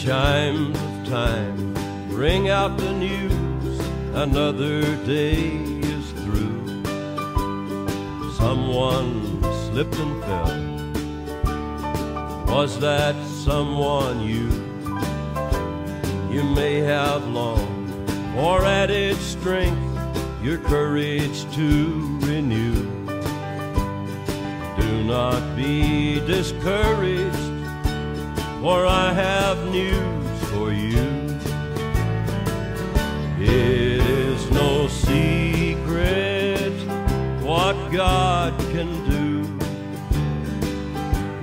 Chimes of time ring out the news. Another day is through. Someone slipped and fell. Was that someone you? You may have long or added strength, your courage to renew. Do not be discouraged, for I have news for you. It is no secret what God can do,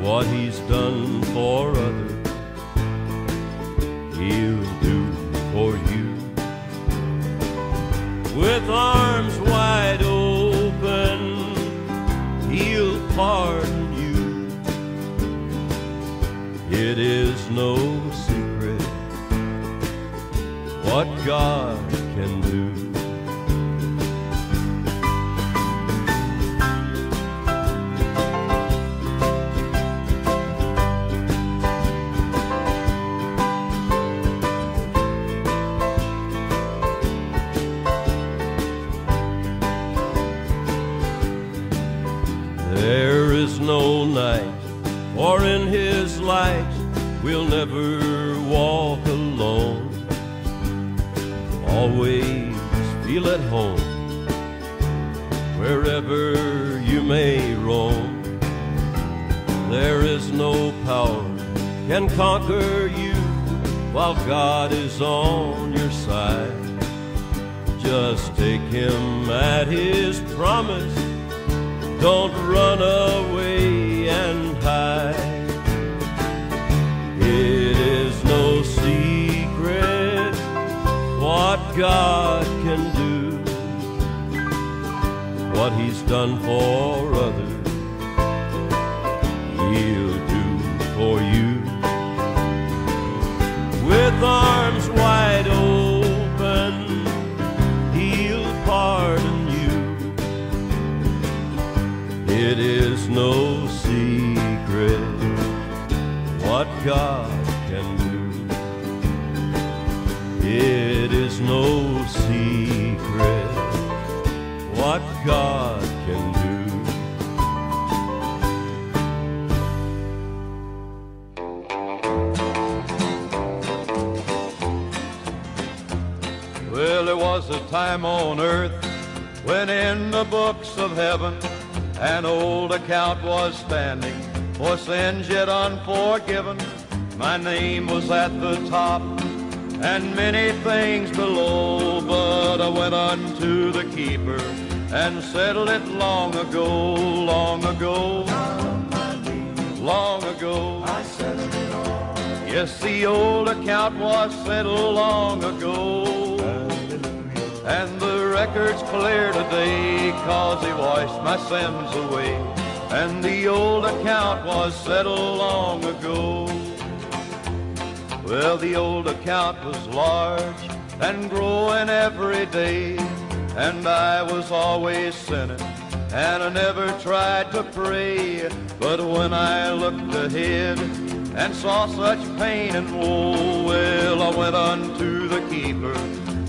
what He's done for others, He'll do for you. With arms It is no secret what God can do. There is no night, for in His light we'll never walk alone. Always feel at home wherever you may roam. There is no power can conquer you while God is on your side. Just take Him at His promise. Don't run away and hide. What God can do, what He's done for others, He'll do for you. With arms wide open, He'll pardon you. It is no secret what God is no secret what God can do. Well, there was a time on earth when in the books of heaven an old account was standing for sins yet unforgiven. My name was at the top and many things below, but I went unto the keeper and settled it long ago, long ago, long ago. Yes, the old account was settled long ago. And the record's clear today, cause he washed my sins away. And the old account was settled long ago. Well, the old account was large and growing every day. And I was always sinning, and I never tried to pray. But when I looked ahead and saw such pain and woe, well, I went unto the keeper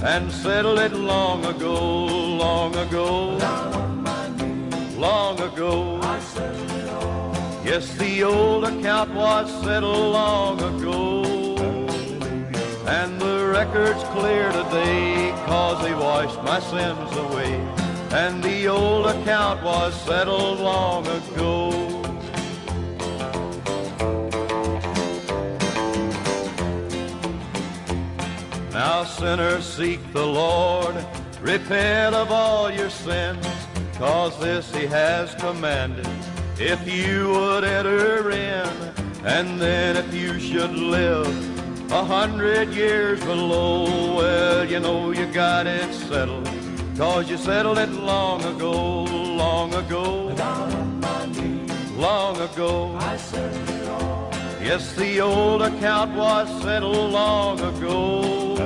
and settled it long ago, long ago, long ago. Yes, the old account was settled long ago. And the record's clear today, cause he washed my sins away. And the old account was settled long ago. Now sinners seek the Lord, repent of all your sins, cause this he has commanded. If you would enter in, and then if you should live a hundred years below, well, you know you got it settled, cause you settled it long ago, long ago, long ago. Yes, the old account was settled long ago.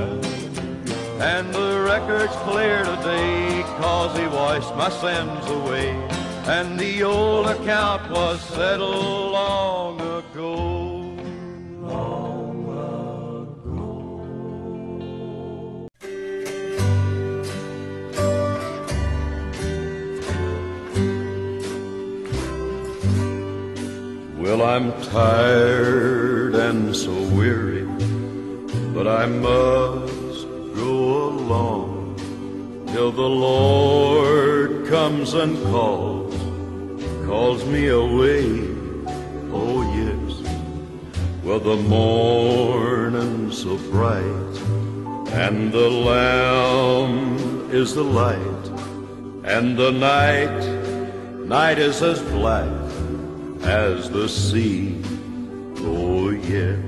And the record's clear today, cause he washed my sins away. And the old account was settled long ago. I'm tired and so weary, but I must go along till the Lord comes and calls, calls me away. Oh, yes. Well, the morning's so bright, and the Lamb is the light, and the night, night is as black as the sea. Oh, yes.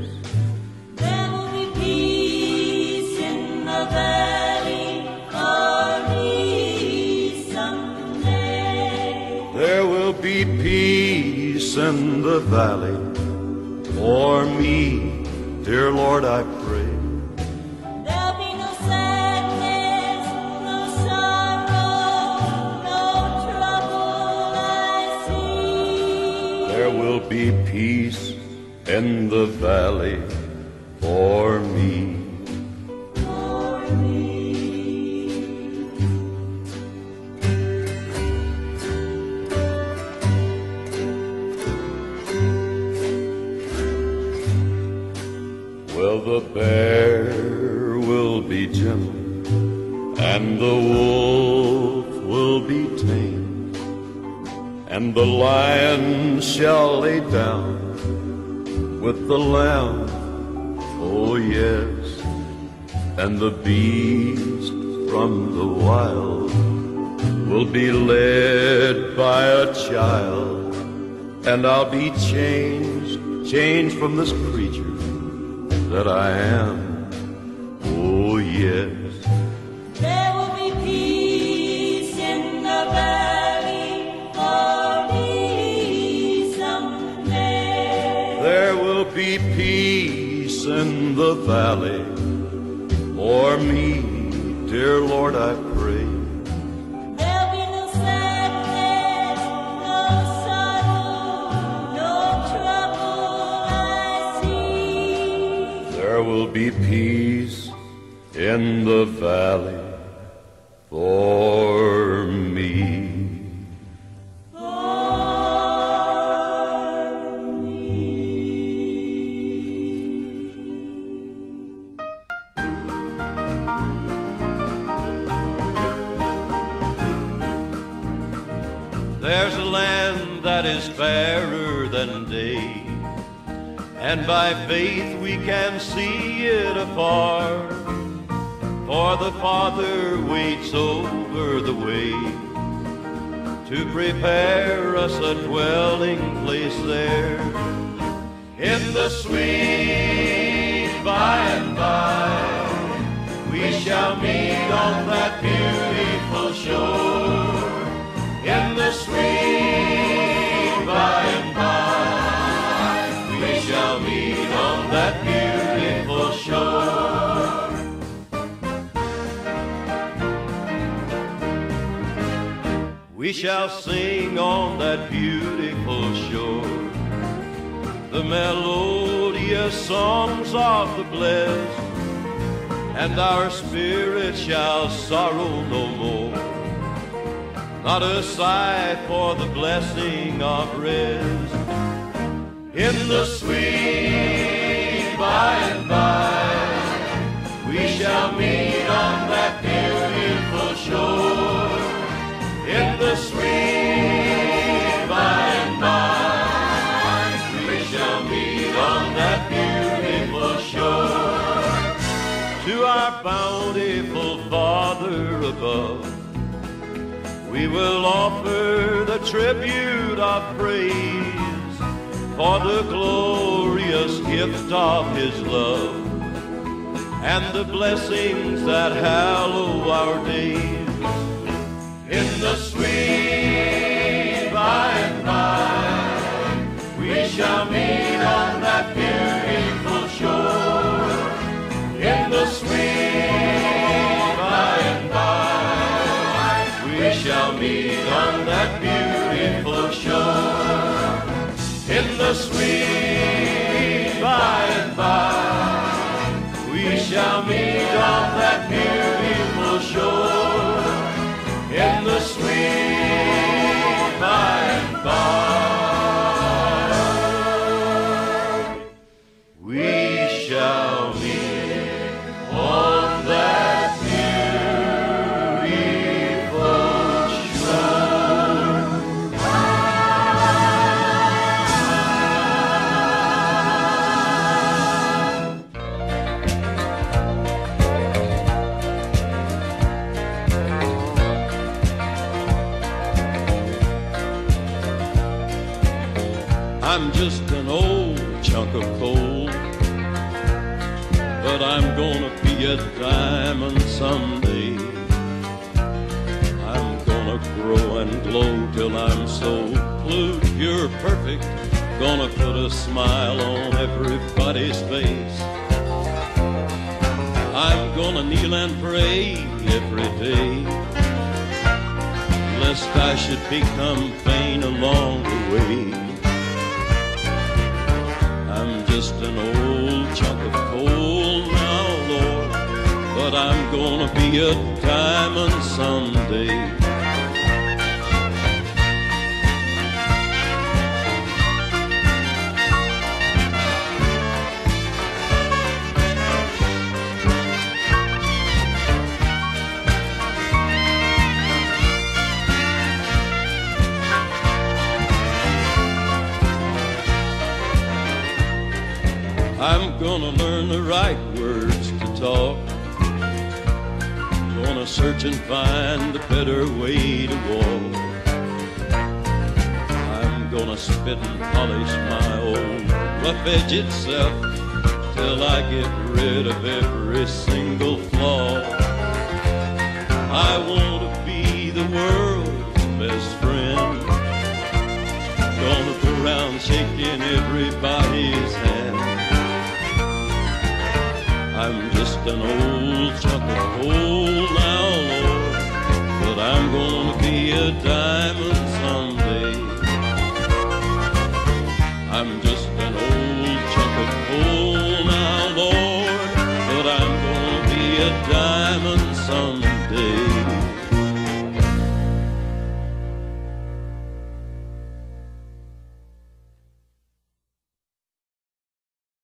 There will be peace in the valley for me someday. There will be peace in the valley for me, dear Lord, I pray. Be peace in the valley for me. And the lion shall lay down with the lamb. Oh, yes, and the beast from the wild will be led by a child, and I'll be changed, changed from this creature that I am. Oh, yes. The valley for me, dear Lord, I pray. There'll be no sadness, no sorrow, no trouble I see. There will be peace in the valley for There's a land that is fairer than day, and by faith we can see it afar. For the Father waits over the way to prepare us a dwelling place there. In the sweet by and by, we shall meet on that beautiful shore We shall sing on that beautiful shore the melodious songs of the blessed, and our spirit shall sorrow no more not a sigh for the blessing of rest. In the sweet by and by, we shall meet on will offer the tribute of praise for the glorious gift of his love and the blessings that hallow our days. In the sweet by and by, we shall meet In the sweet chunk of coal. But I'm gonna be a diamond someday. I'm gonna grow and glow till I'm so blue, pure, perfect. Gonna put a smile on everybody's face. I'm gonna kneel and pray every day. Lest I should become vain along the way. Just an old chunk of coal now, Lord. But I'm gonna be a diamond someday. Search and find a better way to walk. I'm gonna spit and polish my old rough edge itself till I get rid of every single flaw. I want to be the world's best friend. Gonna go around shaking everybody's hand. I'm just an old chunk of coal be